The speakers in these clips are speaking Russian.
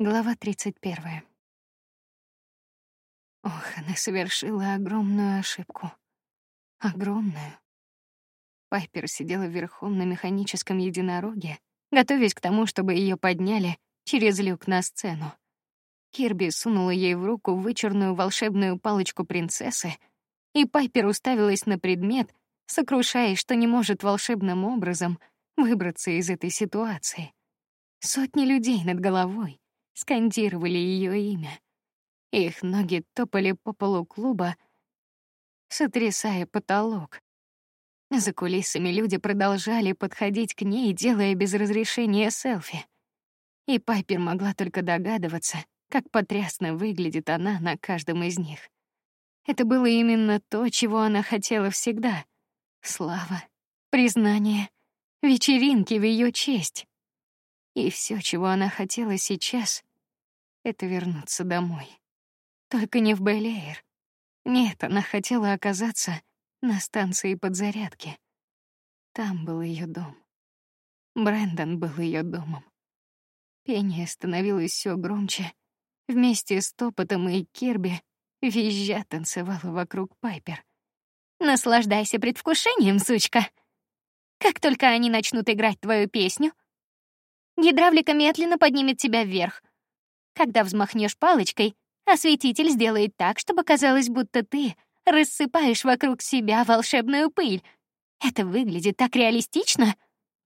Глава 31. Ох, она совершила огромную ошибку. Огромную. Пайпер сидела верхом на механическом единороге, готовясь к тому, чтобы ее подняли через люк на сцену. Кирби сунула ей в руку вычурную волшебную палочку принцессы, и Пайпер уставилась на предмет, сокрушаясь, что не может волшебным образом выбраться из этой ситуации. Сотни людей над головой скандировали ее имя. Их ноги топали по полу клуба, сотрясая потолок. За кулисами люди продолжали подходить к ней, делая без разрешения селфи. И Пайпер могла только догадываться, как потрясно выглядит она на каждом из них. Это было именно то, чего она хотела всегда: слава, признание, вечеринки в ее честь. И все, чего она хотела сейчас, это вернуться домой. Только не в Белеер. Нет, она хотела оказаться на станции подзарядки. Там был ее дом. Брэндон был ее домом. Пение становилось все громче. Вместе с топотом и Кирби визжа танцевала вокруг Пайпер. Наслаждайся предвкушением, сучка. Как только они начнут играть твою песню, гидравлика медленно поднимет тебя вверх, когда взмахнешь палочкой, осветитель сделает так, чтобы казалось, будто ты рассыпаешь вокруг себя волшебную пыль. Это выглядит так реалистично.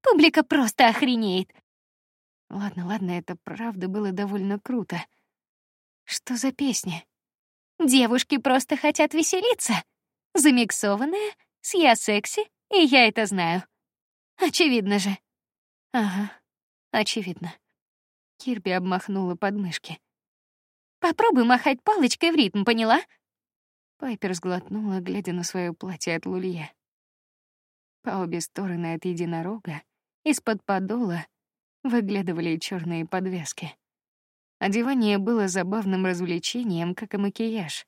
Публика просто охренеет. Ладно, ладно, это правда было довольно круто. Что за песня? Девушки просто хотят веселиться. Замиксованная, с я секси, и я это знаю. Очевидно же. Ага, очевидно. Кирби обмахнула подмышки. Попробуй махать палочкой в ритм, поняла? Пайпер сглотнула, глядя на свое платье от лулье. По обе стороны от единорога из-под подола выглядывали черные подвески. Одевание было забавным развлечением, как и макияж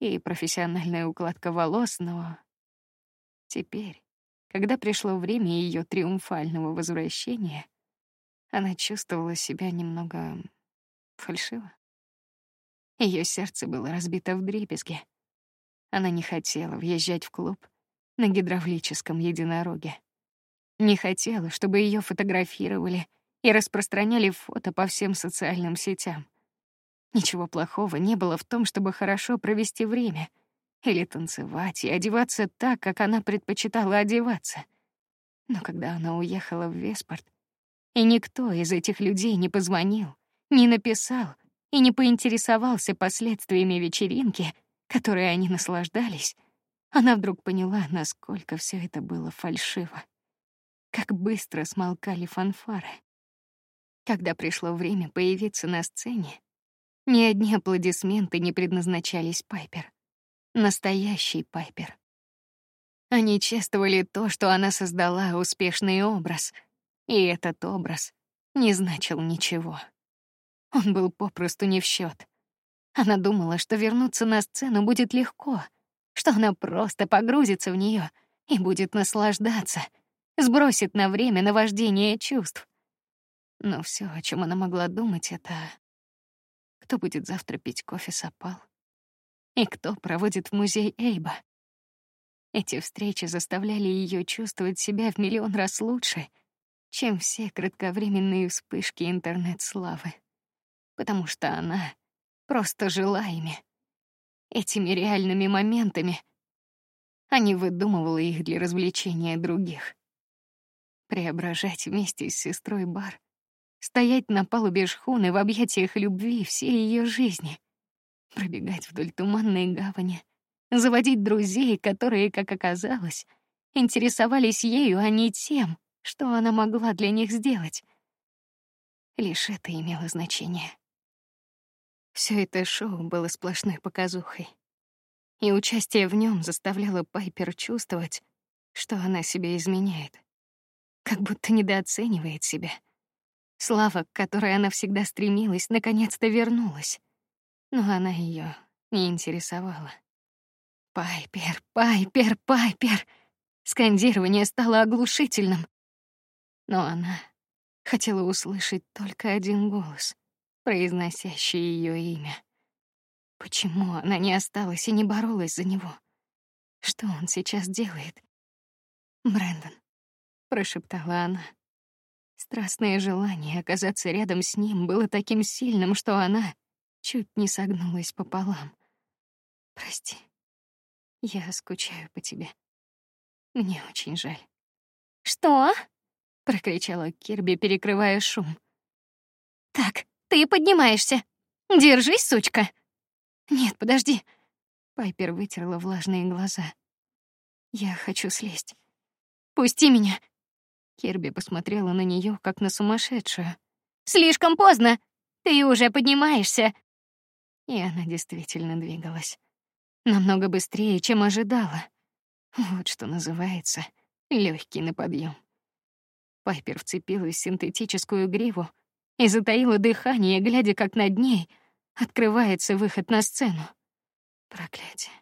и профессиональная укладка волос, но теперь, когда пришло время ее триумфального возвращения, она чувствовала себя немного фальшиво. Ее сердце было разбито в дребезги. Она не хотела въезжать в клуб на гидравлическом единороге. Не хотела, чтобы ее фотографировали и распространяли фото по всем социальным сетям. Ничего плохого не было в том, чтобы хорошо провести время или танцевать и одеваться так, как она предпочитала одеваться. Но когда она уехала в Веспорт, и никто из этих людей не позвонил, не написал и не поинтересовался последствиями вечеринки, которой они наслаждались. Она вдруг поняла, насколько все это было фальшиво. Как быстро смолкали фанфары. Когда пришло время появиться на сцене, ни одни аплодисменты не предназначались Пайпер. Настоящий Пайпер. Они чествовали то, что она создала успешный образ, и этот образ не значил ничего. Он был попросту не в счет. Она думала, что вернуться на сцену будет легко, что она просто погрузится в нее и будет наслаждаться, сбросит на время наваждение чувств. Но все, о чем она могла думать, это кто будет завтра пить кофе с опал и кто проводит в музей Эйба. Эти встречи заставляли ее чувствовать себя в миллион раз лучше — чем все кратковременные вспышки интернет-славы, потому что она просто жила ими, этими реальными моментами, а не выдумывала их для развлечения других. Преображать вместе с сестрой бар, стоять на палубе шхуны в объятиях любви всей ее жизни, пробегать вдоль туманной гавани, заводить друзей, которые, как оказалось, интересовались ею, а не тем, что она могла для них сделать? Лишь это имело значение. Все это шоу было сплошной показухой, и участие в нем заставляло Пайпер чувствовать, что она себя изменяет, как будто недооценивает себя. Слава, к которой она всегда стремилась, наконец-то вернулась, но она ее не интересовала. Пайпер, Пайпер, Пайпер. Скандирование стало оглушительным но она хотела услышать только один голос произносящий ее имя. Почему она не осталась и не боролась за него? Что он сейчас делает? Брэндон, прошептала она. Страстное желание оказаться рядом с ним было таким сильным, что она чуть не согнулась пополам. Прости. Я скучаю по тебе. Мне очень жаль. Что? Прокричала Кирби, перекрывая шум. Так, ты поднимаешься. Держись, сучка. Нет, подожди. Пайпер вытерла влажные глаза. Я хочу слезть. Пусти меня. Кирби посмотрела на нее как на сумасшедшую. Слишком поздно. Ты уже поднимаешься. И она действительно двигалась намного быстрее, чем ожидала. Вот что называется легкий на подъем. Пайпер вцепилась в синтетическую гриву и затаила дыхание, глядя, как над ней открывается выход на сцену. Проклятие.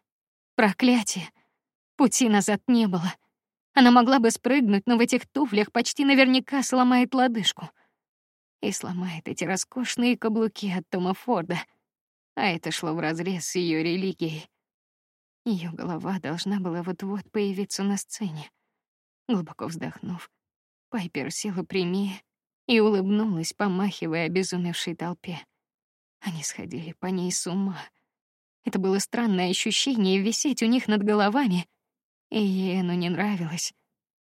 Проклятие. Пути назад не было. Она могла бы спрыгнуть, но в этих туфлях почти наверняка сломает лодыжку. И сломает эти роскошные каблуки от Тома Форда. А это шло вразрез с ее религией. Ее голова должна была вот-вот появиться на сцене. Глубоко вздохнув, Пайпер села прямее и улыбнулась, помахивая обезумевшей толпе. Они сходили по ней с ума. Это было странное ощущение висеть у них над головами, и оно не нравилось.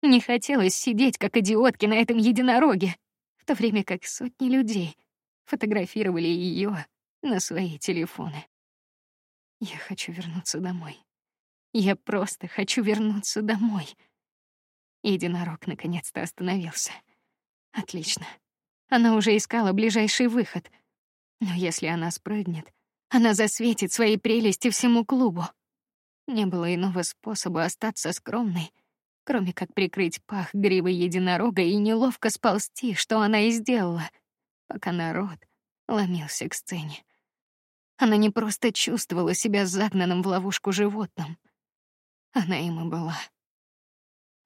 Не хотелось сидеть как идиотки на этом единороге, в то время как сотни людей фотографировали ее на свои телефоны. Я хочу вернуться домой. Я просто хочу вернуться домой. Единорог наконец-то остановился. Отлично. Она уже искала ближайший выход. Но если она спрыгнет, она засветит свои прелести всему клубу. Не было иного способа остаться скромной, кроме как прикрыть пах гривой единорога и неловко сползти, что она и сделала, пока народ ломился к сцене. Она не просто чувствовала себя загнанным в ловушку животным. Она им и была.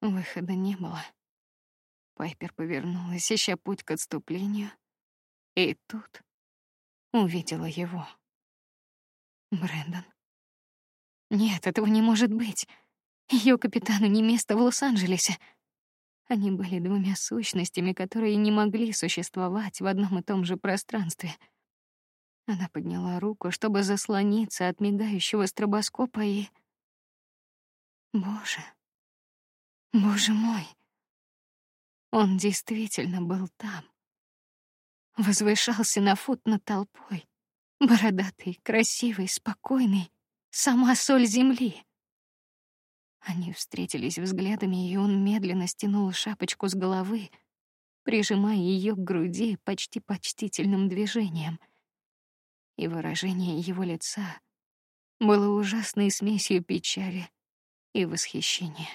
Выхода не было. Пайпер повернулась, ища путь к отступлению, и тут увидела его. Брэндон. Нет, этого не может быть. Ее капитану не место в Лос-Анджелесе. Они были двумя сущностями, которые не могли существовать в одном и том же пространстве — она подняла руку, чтобы заслониться от мигающего стробоскопа и... Боже, боже мой, он действительно был там. Возвышался на фут над толпой, бородатый, красивый, спокойный, сама соль земли. Они встретились взглядами, и он медленно стянул шапочку с головы, прижимая ее к груди почти почтительным движением — и выражение его лица было ужасной смесью печали и восхищения.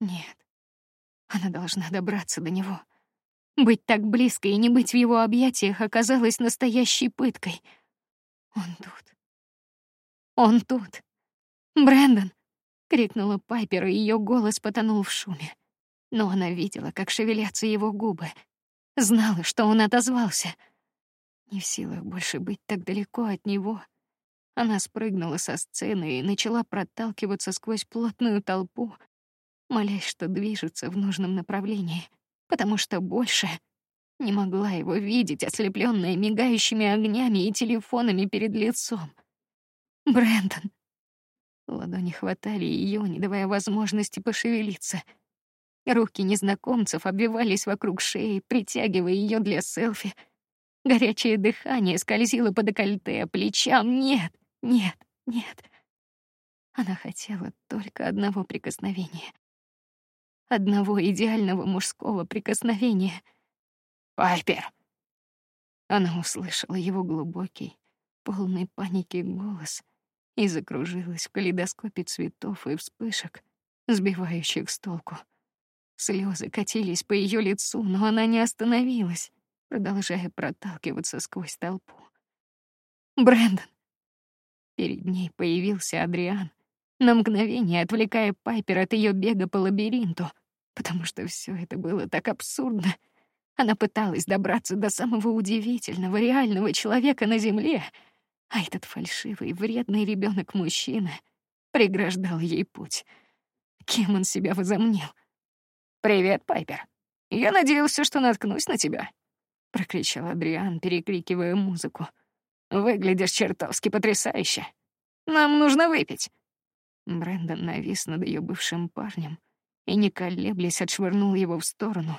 Нет, она должна добраться до него. Быть так близко и не быть в его объятиях оказалось настоящей пыткой. Он тут. Он тут. Брэндон! крикнула Пайпер, и ее голос потонул в шуме. Но она видела, как шевелятся его губы, знала, что он отозвался — не в силах больше быть так далеко от него, она спрыгнула со сцены и начала проталкиваться сквозь плотную толпу, молясь, что движется в нужном направлении, потому что больше не могла его видеть, ослепленная мигающими огнями и телефонами перед лицом. Брэндон. Ладони хватали ее, не давая возможности пошевелиться. Руки незнакомцев обвивались вокруг шеи, притягивая ее для селфи — Горячее дыхание скользило по декольте, плечам. Нет, нет, нет. Она хотела только одного прикосновения. Одного идеального мужского прикосновения. Пайпер. Она услышала его глубокий, полный паники голос и закружилась в калейдоскопе цветов и вспышек, сбивающих с толку. Слезы катились по ее лицу, но она не остановилась продолжая проталкиваться сквозь толпу. Брэндон. Перед ней появился Адриан, на мгновение отвлекая Пайпер от ее бега по лабиринту, потому что все это было так абсурдно. Она пыталась добраться до самого удивительного, реального человека на земле, а этот фальшивый, вредный ребенок мужчина преграждал ей путь. Кем он себя возомнил? Привет, Пайпер. Я надеялся, что наткнусь на тебя, прокричал Адриан, перекрикивая музыку. Выглядишь чертовски потрясающе. Нам нужно выпить. Брэндон навис над ее бывшим парнем и, не колеблясь, отшвырнул его в сторону,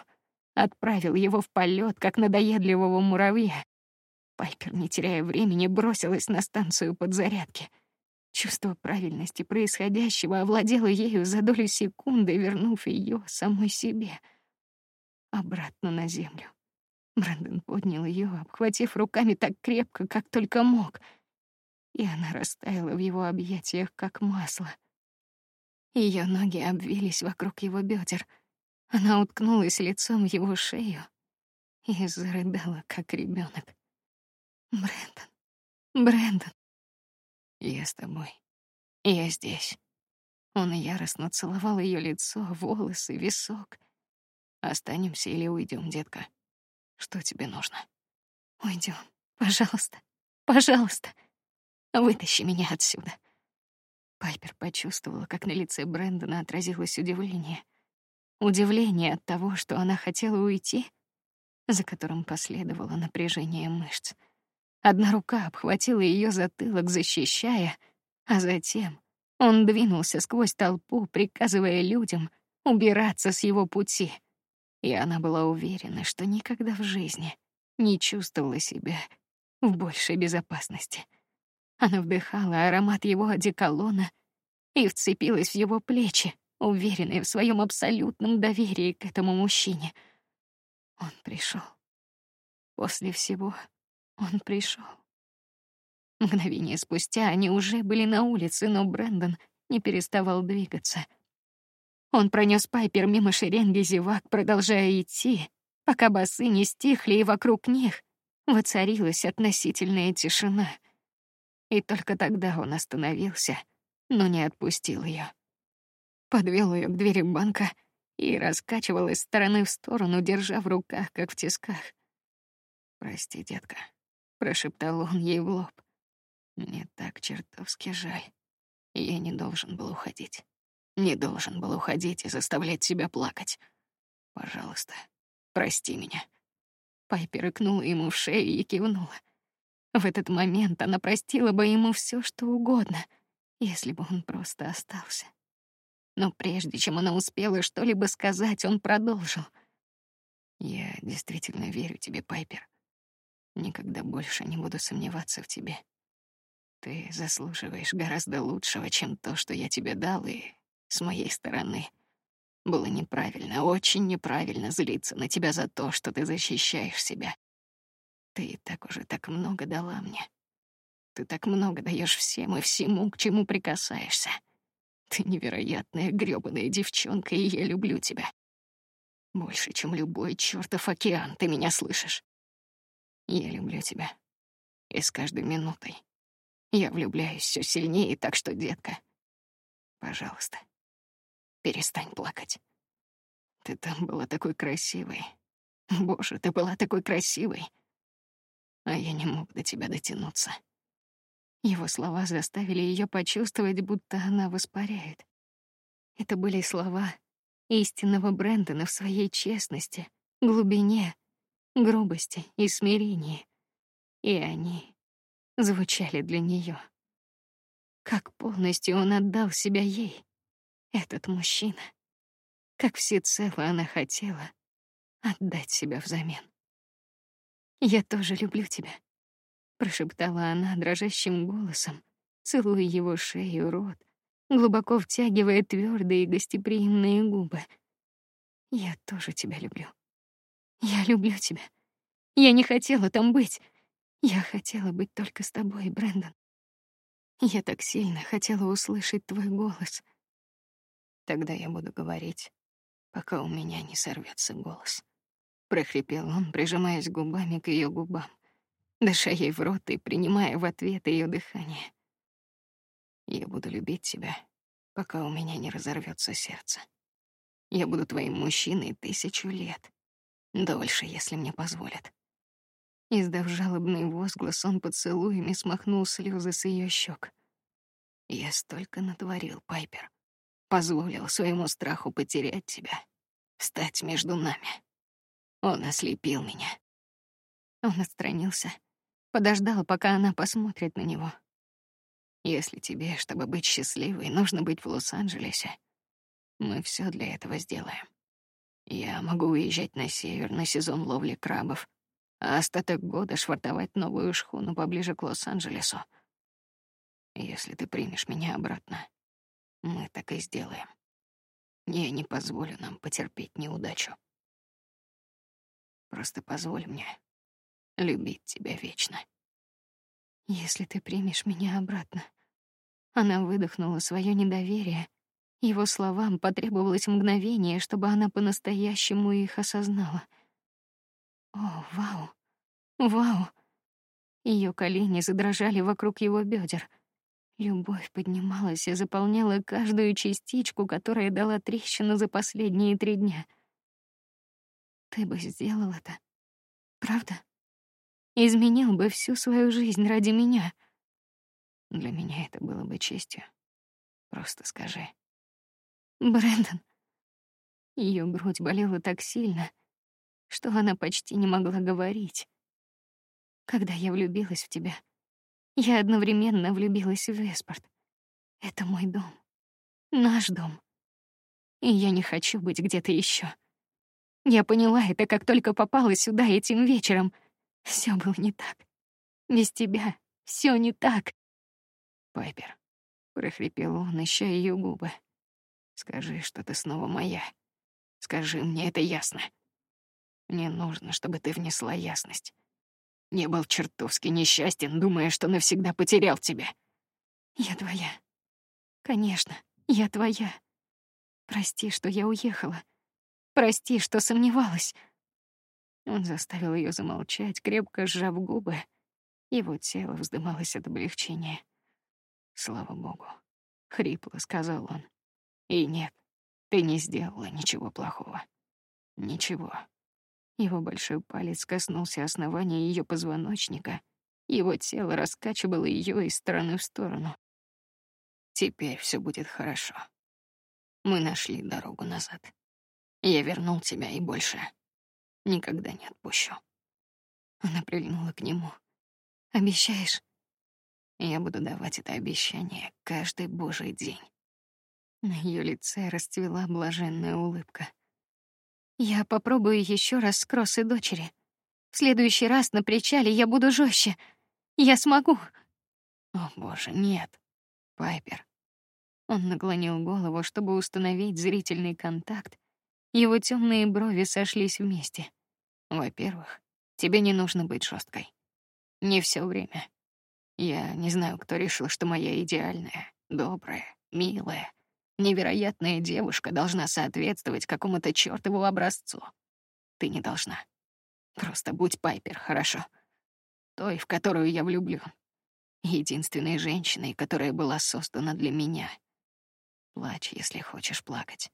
отправил его в полет, как надоедливого муравья. Пайпер, не теряя времени, бросилась на станцию подзарядки. Чувство правильности происходящего овладело ею за долю секунды, вернув ее самой себе обратно на землю. Брэндон поднял ее, обхватив руками так крепко, как только мог, и она растаяла в его объятиях, как масло. Ее ноги обвились вокруг его бедер. Она уткнулась лицом в его шею и зарыдала, как ребенок. Брэндон, Брэндон, я с тобой, я здесь. Он яростно целовал ее лицо, волосы, висок. Останемся или уйдем, детка? Что тебе нужно? Уйдем, пожалуйста, пожалуйста. Вытащи меня отсюда. Пайпер почувствовала, как на лице Брэндона отразилось удивление. Удивление от того, что она хотела уйти, за которым последовало напряжение мышц. Одна рука обхватила ее затылок, защищая, а затем он двинулся сквозь толпу, приказывая людям убираться с его пути. И она была уверена, что никогда в жизни не чувствовала себя в большей безопасности. Она вдыхала аромат его одеколона и вцепилась в его плечи, уверенная в своем абсолютном доверии к этому мужчине. Он пришел. После всего он пришел. Мгновение спустя они уже были на улице, но Брэндон не переставал двигаться. Он пронес Пайпер мимо шеренги зевак, продолжая идти, пока басы не стихли и вокруг них воцарилась относительная тишина. И только тогда он остановился, но не отпустил ее. Подвел ее к двери банка и раскачивал из стороны в сторону, держа в руках, как в тисках. Прости, детка, прошептал он ей в лоб. Мне так чертовски жаль. Я не должен был уходить. Не должен был уходить и заставлять себя плакать. Пожалуйста, прости меня. Пайпер икнула ему в шею и кивнула. В этот момент она простила бы ему все, что угодно, если бы он просто остался. Но прежде чем она успела что-либо сказать, он продолжил. Я действительно верю тебе, Пайпер. Никогда больше не буду сомневаться в тебе. Ты заслуживаешь гораздо лучшего, чем то, что я тебе дал, и с моей стороны было неправильно, очень неправильно злиться на тебя за то, что ты защищаешь себя. Ты и так уже так много дала мне. Ты так много даешь всем и всему, к чему прикасаешься. Ты невероятная грёбаная девчонка, и я люблю тебя. Больше, чем любой чертов океан, ты меня слышишь? Я люблю тебя. И с каждой минутой я влюбляюсь все сильнее, так что, детка, пожалуйста, перестань плакать. Ты там была такой красивой. Боже, ты была такой красивой а я не мог до тебя дотянуться. Его слова заставили ее почувствовать, будто она воспаряет. Это были слова истинного Брэндона в своей честности, глубине, грубости и смирении. И они звучали для нее. Как полностью он отдал себя ей, этот мужчина. Как всецело она хотела отдать себя взамен. Я тоже люблю тебя, прошептала она дрожащим голосом, целуя его шею, рот, глубоко втягивая твердые гостеприимные губы. Я тоже тебя люблю. Я люблю тебя. Я не хотела там быть. Я хотела быть только с тобой, Брэндон. Я так сильно хотела услышать твой голос. Тогда я буду говорить, пока у меня не сорвется голос прохрипел он, прижимаясь губами к ее губам, дыша ей в рот и принимая в ответ ее дыхание. Я буду любить тебя, пока у меня не разорвется сердце. Я буду твоим мужчиной тысячу лет, Дольше, если мне позволят. Издав жалобный возглас, он поцелуями смахнул слезы с ее щек. Я столько натворил, Пайпер. Позволил своему страху потерять тебя, стать между нами. Он ослепил меня. Он отстранился, подождал, пока она посмотрит на него. Если тебе, чтобы быть счастливой, нужно быть в Лос-Анджелесе, мы все для этого сделаем. Я могу уезжать на север на сезон ловли крабов, а остаток года швартовать новую шхуну поближе к Лос-Анджелесу. Если ты примешь меня обратно, мы так и сделаем. Я не позволю нам потерпеть неудачу. Просто позволь мне любить тебя вечно. Если ты примешь меня обратно. Она выдохнула свое недоверие. Его словам потребовалось мгновение, чтобы она по-настоящему их осознала. О, вау, вау! Ее колени задрожали вокруг его бедер. Любовь поднималась и заполняла каждую частичку, которая дала трещину за последние три дня. Ты бы сделал это, правда? Изменил бы всю свою жизнь ради меня. Для меня это было бы честью. Просто скажи. Брэндон. Ее грудь болела так сильно, что она почти не могла говорить. Когда я влюбилась в тебя, я одновременно влюбилась в Веспорт. Это мой дом, наш дом, и я не хочу быть где-то еще. Я поняла это, как только попала сюда этим вечером. Все было не так. Без тебя все не так. Пайпер, прохрипел он, ища ее губы. Скажи, что ты снова моя. Скажи мне это ясно. Мне нужно, чтобы ты внесла ясность. Не был чертовски несчастен, думая, что навсегда потерял тебя. Я твоя. Конечно, я твоя. Прости, что я уехала. Прости, что сомневалась. Он заставил ее замолчать, крепко сжав губы. Его тело вздымалось от облегчения. Слава богу, хрипло сказал он. И нет, ты не сделала ничего плохого. Ничего. Его большой палец коснулся основания ее позвоночника. Его тело раскачивало ее из стороны в сторону. Теперь все будет хорошо. Мы нашли дорогу назад. Я вернул тебя и больше никогда не отпущу. Она прильнула к нему. Обещаешь? Я буду давать это обещание каждый божий день. На ее лице расцвела блаженная улыбка. Я попробую еще раз с Кросс дочери. В следующий раз на причале я буду жестче. Я смогу. О боже, нет, Пайпер. Он наклонил голову, чтобы установить зрительный контакт. Его темные брови сошлись вместе. Во-первых, тебе не нужно быть жесткой. Не все время. Я не знаю, кто решил, что моя идеальная, добрая, милая, Невероятная девушка должна соответствовать какому-то чёртову образцу. Ты не должна. Просто будь Пайпер, хорошо? Той, в которую я влюблю, Единственной женщиной, которая была создана для меня. Плачь, если хочешь плакать.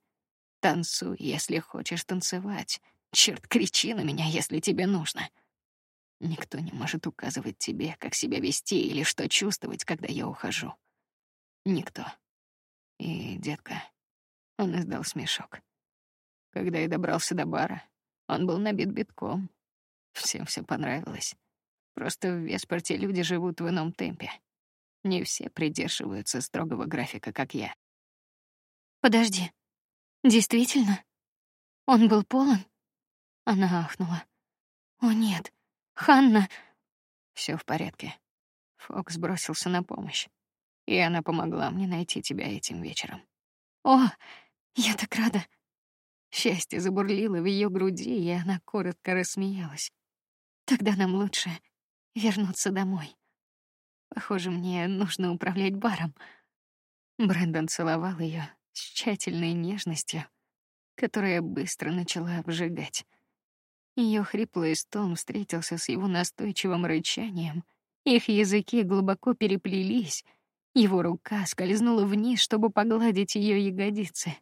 Танцуй, если хочешь танцевать. Черт, кричи на меня, если тебе нужно. Никто не может указывать тебе, как себя вести или что чувствовать, когда я ухожу. Никто. И, детка, он издал смешок. Когда я добрался до бара, он был набит битком. Всем все понравилось. Просто в Веспорте люди живут в ином темпе. Не все придерживаются строгого графика, как я. Подожди. Действительно? Он был полон? Она ахнула. О нет, Ханна. Все в порядке. Фокс бросился на помощь и она помогла мне найти тебя этим вечером. О, я так рада. Счастье забурлило в ее груди, и она коротко рассмеялась. Тогда нам лучше вернуться домой. Похоже, мне нужно управлять баром. Брэндон целовал ее с тщательной нежностью, которая быстро начала обжигать. Ее хриплый стон встретился с его настойчивым рычанием. Их языки глубоко переплелись, его рука скользнула вниз, чтобы погладить ее ягодицы.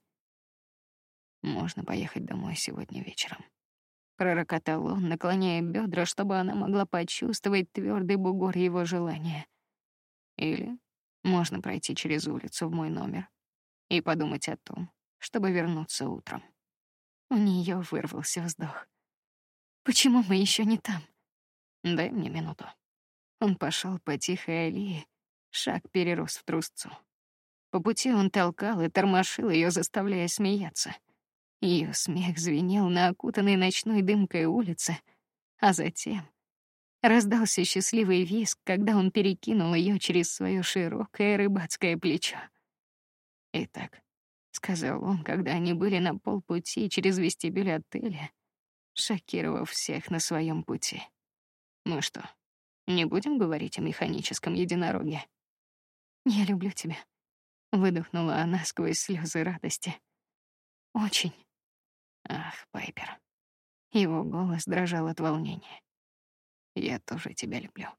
Можно поехать домой сегодня вечером, пророкотал он, наклоняя бедра, чтобы она могла почувствовать твердый бугор его желания. Или можно пройти через улицу в мой номер и подумать о том, чтобы вернуться утром. У нее вырвался вздох. Почему мы еще не там? Дай мне минуту. Он пошел по тихой аллее, шаг перерос в трусцу. По пути он толкал и тормошил ее, заставляя смеяться. Ее смех звенел на окутанной ночной дымкой улице, а затем раздался счастливый визг, когда он перекинул ее через свое широкое рыбацкое плечо. Итак, сказал он, когда они были на полпути через вестибюль отеля, шокировав всех на своем пути. Ну что, не будем говорить о механическом единороге? Я люблю тебя, выдохнула она сквозь слезы радости. Очень. Ах, Пайпер. Его голос дрожал от волнения. Я тоже тебя люблю.